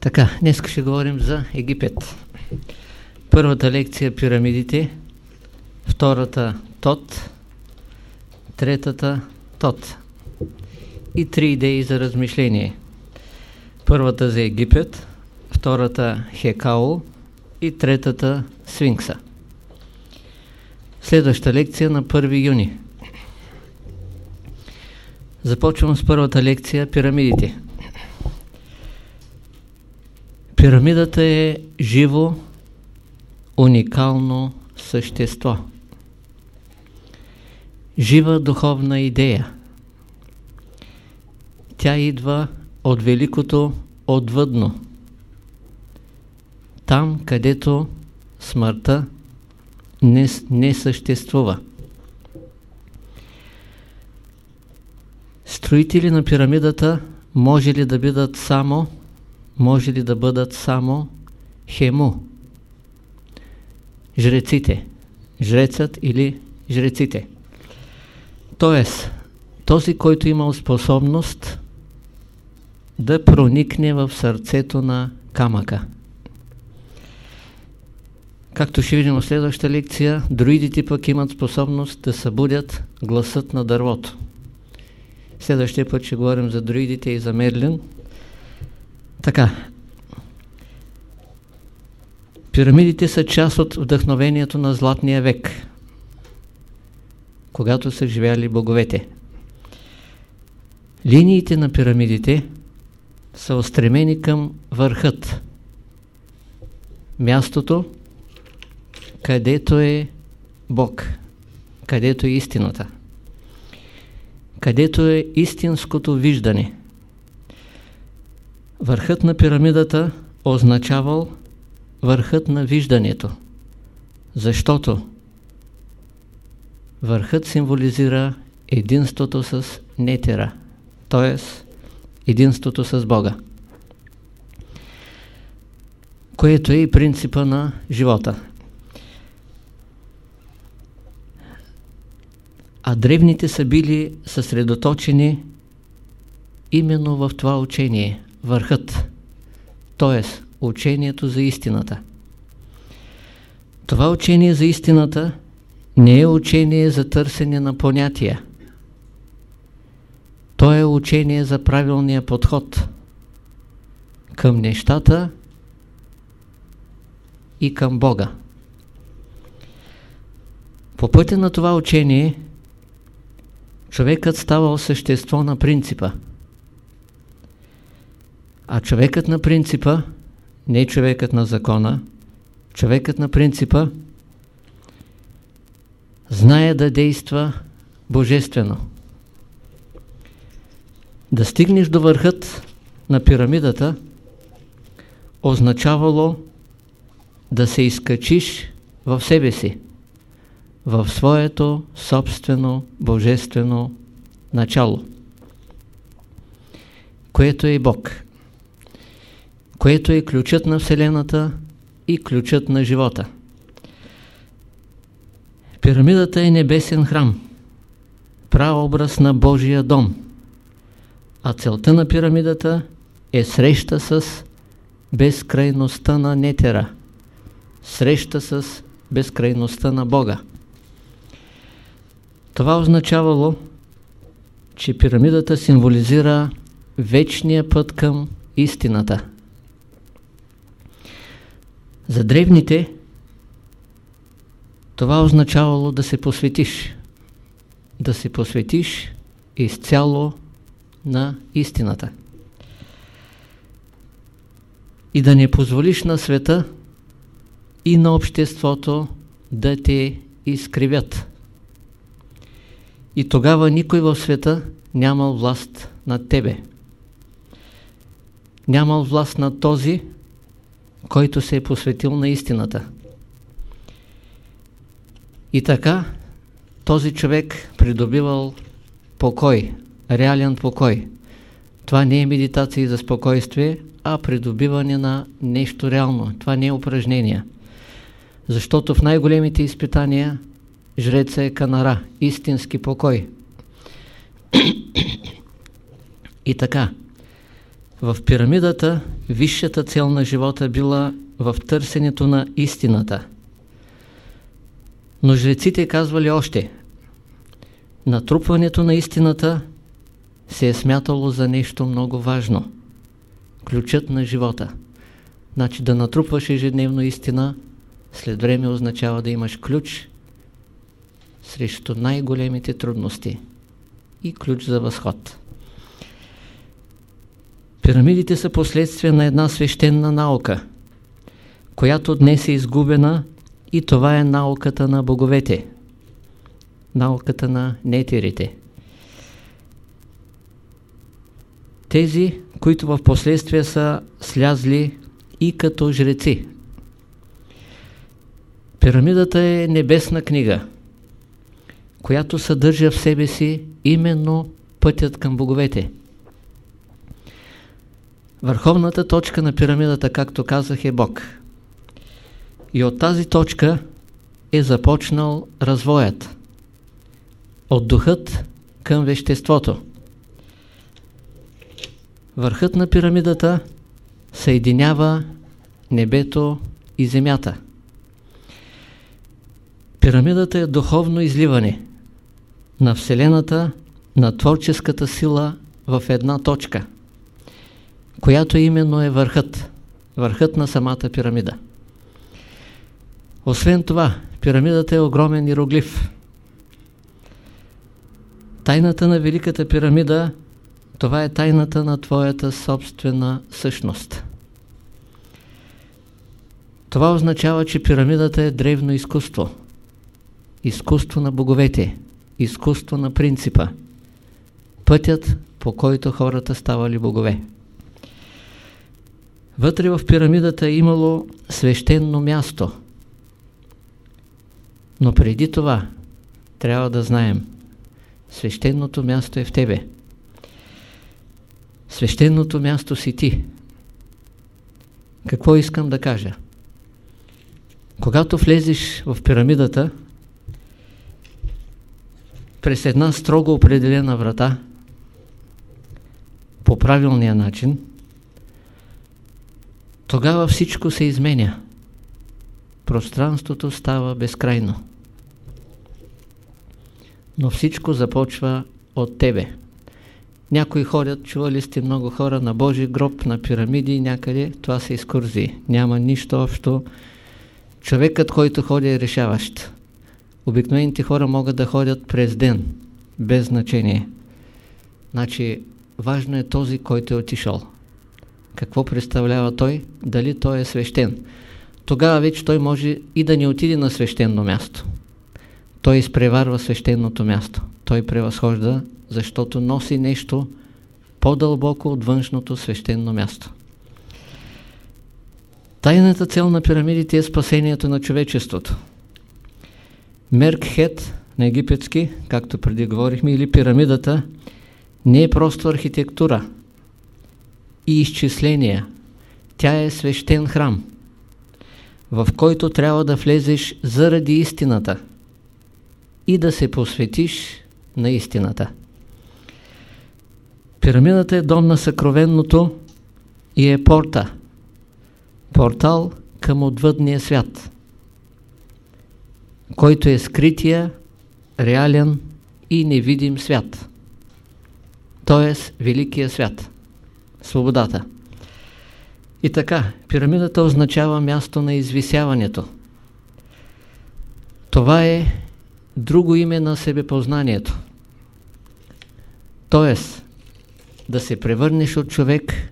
Така, днес ще говорим за Египет. Първата лекция пирамидите, втората Тот, третата Тот. И три идеи за размишление. Първата за Египет, втората Хекао и третата Свинкса. Следваща лекция на 1 юни. Започвам с първата лекция пирамидите. Пирамидата е живо, уникално същество. Жива духовна идея. Тя идва от великото отвъдно. Там, където смъртта не, не съществува. Строители на пирамидата може ли да бъдат само може ли да бъдат само хему? Жреците. Жрецът или жреците. Тоест, този, който имал способност да проникне в сърцето на камъка. Както ще видим в следващата лекция, друидите пък имат способност да събудят гласът на дървото. Следващия път ще говорим за друидите и за Мерлин. Така. Пирамидите са част от вдъхновението на Златния век, когато са живяли боговете. Линиите на пирамидите са устремени към върхът. Мястото, където е Бог, където е истината, където е истинското виждане. Върхът на пирамидата означавал върхът на виждането, защото върхът символизира единството с нетера, т.е. единството с Бога, което е и принципа на живота. А древните са били съсредоточени именно в това учение, върхът, т.е. учението за истината. Това учение за истината не е учение за търсене на понятия. То е учение за правилния подход към нещата и към Бога. По пътя на това учение човекът става същество на принципа. А човекът на принципа, не човекът на закона, човекът на принципа знае да действа божествено. Да стигнеш до върхът на пирамидата означавало да се изкачиш в себе си, в своето собствено божествено начало, което е Бог което е ключът на Вселената и ключът на живота. Пирамидата е небесен храм, праобраз на Божия дом, а целта на пирамидата е среща с безкрайността на Нетера, среща с безкрайността на Бога. Това означавало, че пирамидата символизира вечния път към истината. За древните това означавало да се посветиш. Да се посветиш изцяло на истината. И да не позволиш на света и на обществото да те изкривят. И тогава никой в света нямал власт над тебе. Нямал власт над този, който се е посветил на истината. И така, този човек придобивал покой, реален покой. Това не е медитация за спокойствие, а придобиване на нещо реално. Това не е упражнение. Защото в най-големите изпитания жреца е канара, истински покой. И така, В пирамидата висшата цел на живота била в търсенето на истината. Но жреците казвали още, натрупването на истината се е смятало за нещо много важно. Ключът на живота. Значи да натрупваш ежедневно истина, след време означава да имаш ключ срещу най-големите трудности и ключ за възход. Пирамидите са последствия на една свещена наука, която днес е изгубена и това е науката на боговете, науката на нетерите. Тези, които в последствие са слязли и като жреци. Пирамидата е небесна книга, която съдържа в себе си именно пътят към боговете. Върховната точка на пирамидата, както казах, е Бог. И от тази точка е започнал развоят. От духът към веществото. Върхът на пирамидата съединява небето и земята. Пирамидата е духовно изливане на Вселената, на творческата сила в една точка, която именно е върхът, върхът на самата пирамида. Освен това, пирамидата е огромен иероглиф. Тайната на Великата пирамида, това е тайната на твоята собствена същност. Това означава, че пирамидата е древно изкуство. Изкуство на боговете, изкуство на принципа. Пътят, по който хората ставали богове. Вътре в пирамидата е имало свещено място. Но преди това трябва да знаем, свещеното място е в тебе. Свещеното място си ти. Какво искам да кажа? Когато влезеш в пирамидата, през една строго определена врата, по правилния начин, тогава всичко се изменя. Пространството става безкрайно. Но всичко започва от тебе. Някои ходят, чували сте много хора на Божи гроб, на пирамиди някъде, това са изкурзии. Няма нищо общо. Човекът, който ходи е решаващ. Обикновените хора могат да ходят през ден, без значение. Значи, важно е този, който е отишъл. Какво представлява той? Дали той е свещен? Тогава вече той може и да не отиде на свещено място. Той изпреварва свещеното място. Той превъзхожда, защото носи нещо по-дълбоко от външното свещено място. Тайната цел на пирамидите е спасението на човечеството. Меркхет на египетски, както преди говорихме, или пирамидата, не е просто архитектура и изчисления. Тя е свещен храм, в който трябва да влезеш заради истината и да се посветиш на истината. Пирамидата е дом на съкровенното и е порта, портал към отвъдния свят който е скрития, реален и невидим свят. Т.е. великия свят. Свободата. И така, пирамидата означава място на извисяването. Това е друго име на себепознанието. Тоест, да се превърнеш от човек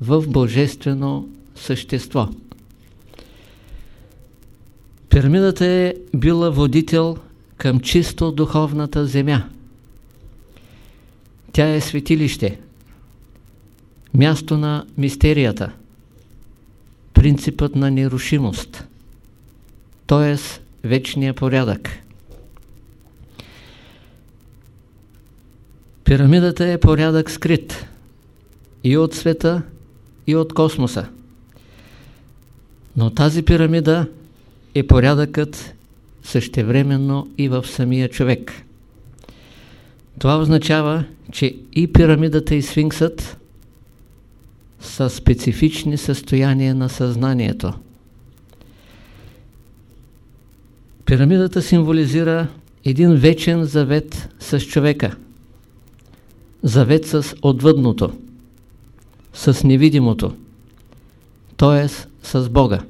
в божествено същество. Пирамидата е била водител към чисто духовната земя. Тя е светилище, място на мистерията, принципът на нерушимост, т.е. вечния порядък. Пирамидата е порядък скрит и от света, и от космоса. Но тази пирамида е порядъкът същевременно и в самия човек. Това означава, че и пирамидата и сфинксът са специфични състояния на съзнанието. Пирамидата символизира един вечен завет с човека. Завет с отвъдното, с невидимото, т.е. с Бога.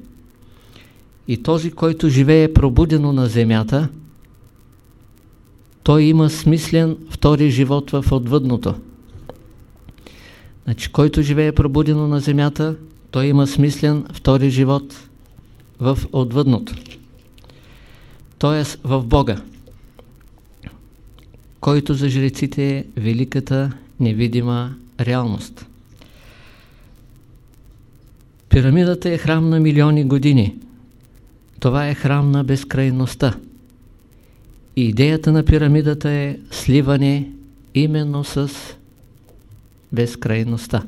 И този, който живее пробудено на земята, той има смислен втори живот в отвъдното. Значи, който живее пробудено на земята, той има смислен втори живот в отвъдното. Тоест в Бога, който за жреците е великата невидима реалност. Пирамидата е храм на милиони години. Това е храм на безкрайността. И идеята на пирамидата е сливане именно с безкрайността.